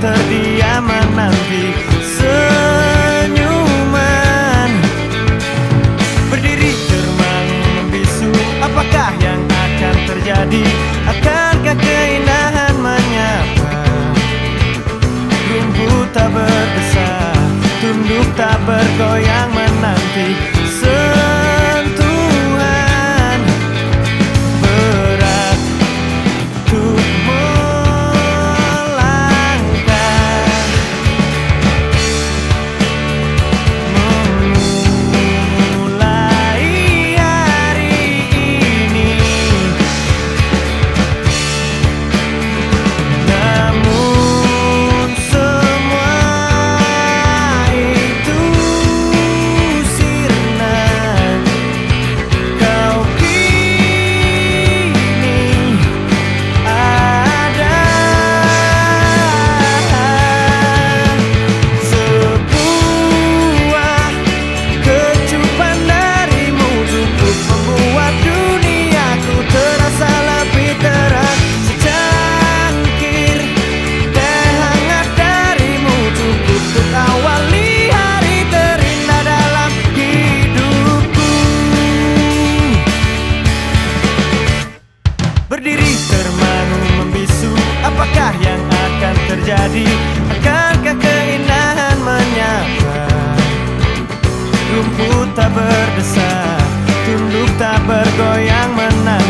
terdiam menanti senyuman Berdiri termangu membisu Apakah yang akan terjadi? Akankah keindahan menyapa? Rumput tak berdesak Tunduk tak bergoyang menanti Rumput tak berdesah Tunduk tak bergoyang menang.